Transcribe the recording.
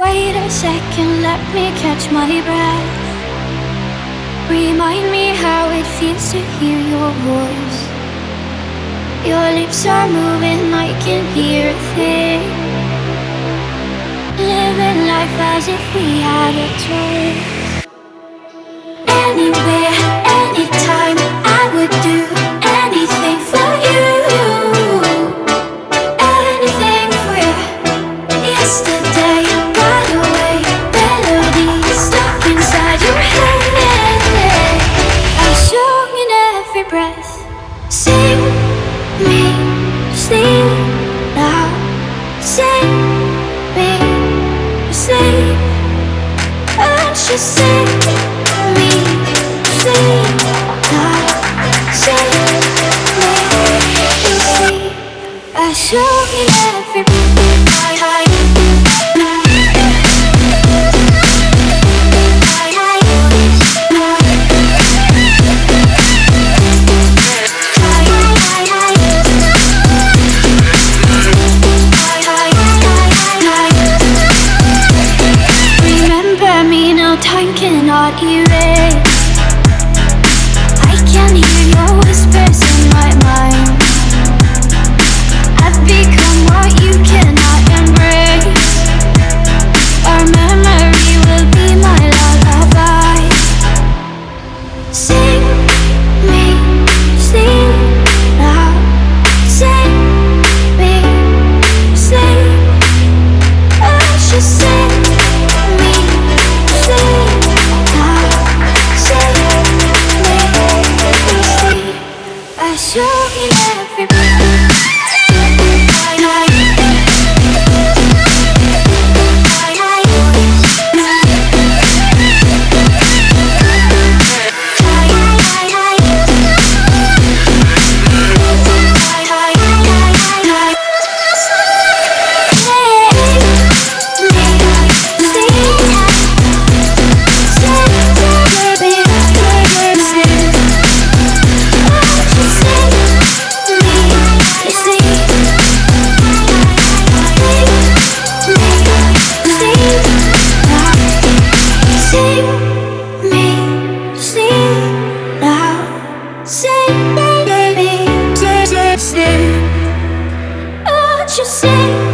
a second, let me catch my breath. Remind me how it feels to hear your voice. Your lips are moving, I can hear a thing. Living life as if we had a choice. Anywhere, anytime, I would do anything for you. Anything for you. Yesterday sung in every time cannot erase. I can hear your whispers in my mind. Show you every you sing